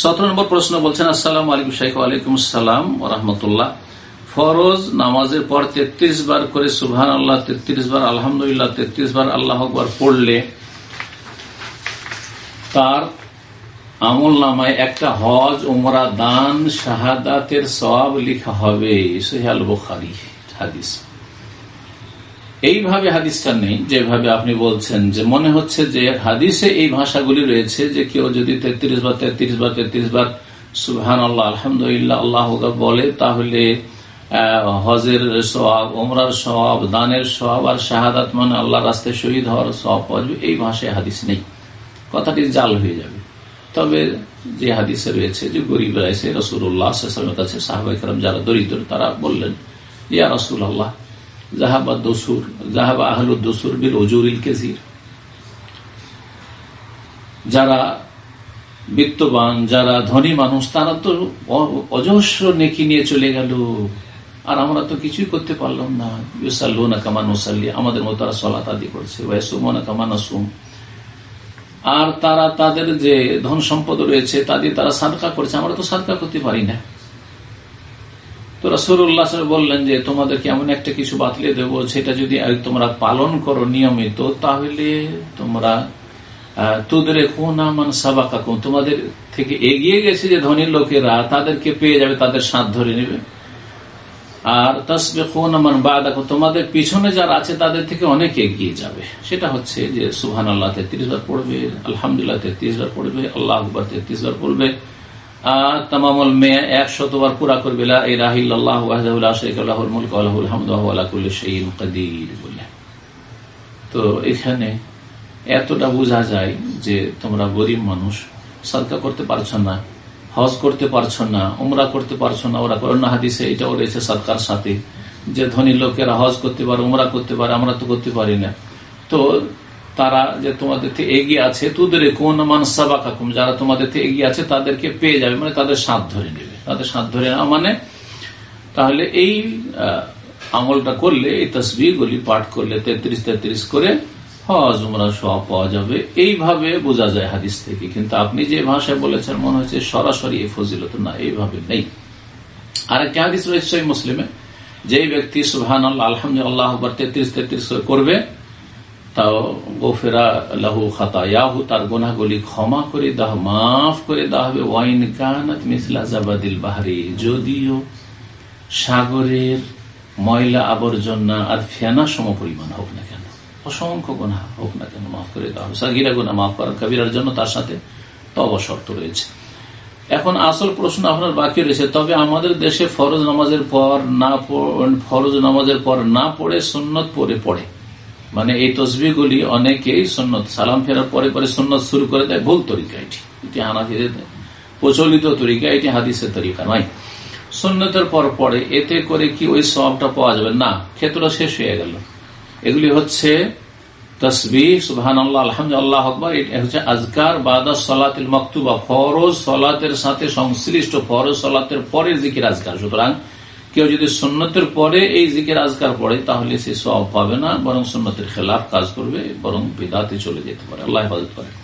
সতেরো নম্বর প্রশ্ন বলছেন, আসসালাম আলাইকুম শাইখ আলাইকুম সালাম রহমতুল্লাহ। ফরজ নামাজের পর তেত্রিশ বার করে সুবহান আল্লাহ তেত্রিশ বার আলহামদুলিল্লাহ, তেত্রিশ বার আল্লাহ আকবর পড়লে তার আমল নামায় একটা হজ, উমরা, দান, শাহাদাতের সব লিখা হবে। সোহাল বুখারি হাদিস। এইভাবে হাদিসটা নেই, যেভাবে আপনি বলছেন, যে মনে হচ্ছে যে হাদিসে এই ভাষাগুলি রয়েছে, যে কেউ যদি তেত্রিশ বার তেত্রিশ বার তেত্রিশ বার সুবহান আল্লাহ আলহামদুলিল্লাহ, আল্লাহ বলে, তাহলে হজের সব ওমরার সব দানের সব আর শাহাদাত মানে আল্লাহ রাস্তায় শহীদ হওয়ার সব পাওয়া এই ভাষায় হাদিস নেই। কথাটি জাল হয়ে যাবে। তবে যে হাদিসে রয়েছে যে গরিবরা এসে রসুল্লাহ কাছে সাহাবাই কালাম যারা দরিদ্র, তারা বললেন, ইয়া রসুল আল্লাহ জাহাবা দসুর, জাহাবা আহলুদ দসুর বিল ওজুরিল কেজির যারা বিত্তবান, যারা ধনী মানুষ, তারা তো অজস্র নেকি নিয়ে চলে গেল। আর আমরা তো কিছুই করতে পারলাম না। ইউসাল্লুনা কামান ওসাল্লি আমাদের মতো তারা সলাত আদি করছে। ওয়াসুমনা কামান আসুম আর তারা তাদের যে ধন সম্পদ রয়েছে তাদের তারা সাদকা করছে। আমরা তো সাদকা করতে পারি না। তো রসুল্লাহ বললেন যে তোমাদেরকে এমন একটা কিছু বাতলে দেব সেটা যদি তোমরা পালন করো নিয়মিত, তাহলে তোমরা তোদের কোন আমান সাবাকা তোমাদের থেকে এগিয়ে গেছে যে ধনী লোকেরা, তাদেরকে পেয়ে যাবে, তাদের সাথ ধরে নেবে। আর তসবে কোন আমান বা দেখো তোমাদের পিছনে যারা আছে, তাদের থেকে অনেক এগিয়ে যাবে। সেটা হচ্ছে যে সুহান আল্লাহ তেত্রিশ বার পড়বে, আলহামদুলিল্লাহ, তেত্রিশ বার পড়বে, আল্লাহ আকবর, তেত্রিশ বার পড়বে। তামামল মেয়ে তো এখানে এতটা বোঝা যায় যে তোমরা গরিব মানুষ সরকার করতে পারছ না, হজ করতে পারছ না, উমরা করতে পারছ না, ওরা করোনা হাদিসে এটাও রয়েছে সরকার সাথে, যে ধনী লোকেরা হজ করতে পারে, উমরা করতে পারে, আমরা তো করতে পারি না। তো তারা যে তোমাদের থেকে এগিয়ে আছে তোদের কোন মানসাবা কাকুম যারা তোমাদের থেকে এগিয়ে আছে তাদেরকে পেয়ে যাবে মানে তাদের সাথ ধরে নেবে। তাদের সাথ ধরে নেওয়া মানে তাহলে এই আমলটা করলে, এই তসবিগুলি পাঠ করলে তেত্রিশ তেত্রিশ করে হজ সব পাওয়া যাবে। এইভাবে বোঝা যায় হাদিস থেকে। কিন্তু আপনি যে ভাষায় বলেছেন, মনে হচ্ছে সরাসরি এই ফজিলত না, এইভাবে নেই। আরেকটি হাদিস রয়েছে মুসলিমে, যেই ব্যক্তি সুহান আল্লাহ আলহামদুল্লাহ তেত্রিশ তেত্রিশ করবে তাও গোফেরা লাহু তার গোনাগুলি ক্ষমা করে দাহ মাফ করে দেওয়া হবে। ওয়াইন জাবাদিল বাহারি, যদিও সাগরের ময়লা আবর্জনা আর ফেনা সম পরিমাণ হোক না কেন, অসংখ্য গোনা হোক না কেন, মাফ করে দেওয়া হবে। সাগিরা গোনা মাফ করা কবিরার জন্য তার সাথে তব শর্ত রয়েছে। এখন আসল প্রশ্ন আপনার বাকি রয়েছে, তবে আমাদের দেশে ফরজ নামাজের পর না ফরজ নামাজের পর না পড়ে সুন্নত পরে পড়ে। মানে এই তসবিগুলি অনেকেই সন্ন্যত সালাম ফেরার পরে পরে সন্ন্যত শুরু করে দেয়, ভুল তরিকা এটি। এটি হানাফিদের প্রচলিত তরিকা, এটি হাদিসের তরিকা নয়। সন্ন্যতের পর পরে এতে করে কি ওই সবটা পাওয়া যাবে? না ক্ষেত্র শেষ হয়ে গেল। এগুলি হচ্ছে তসবি সুবাহান আল্লাহ এটা হচ্ছে আজকার, বাদা সলাতিল মকতুবা, ফরজ সলাতের সাথে সংশ্লিষ্ট, ফরজ সলাতের পরের জিকির আজকার। সুতরাং কেউ যদি সন্ন্যতের পরে এই জিকের আজকার পড়ে, তাহলে সে সব পাবে না, বরং সন্ন্যতের খেলাফ কাজ করবে, বরং বেদাতে চলে যেতে পারে, আল্লাহ হেফাজত করে।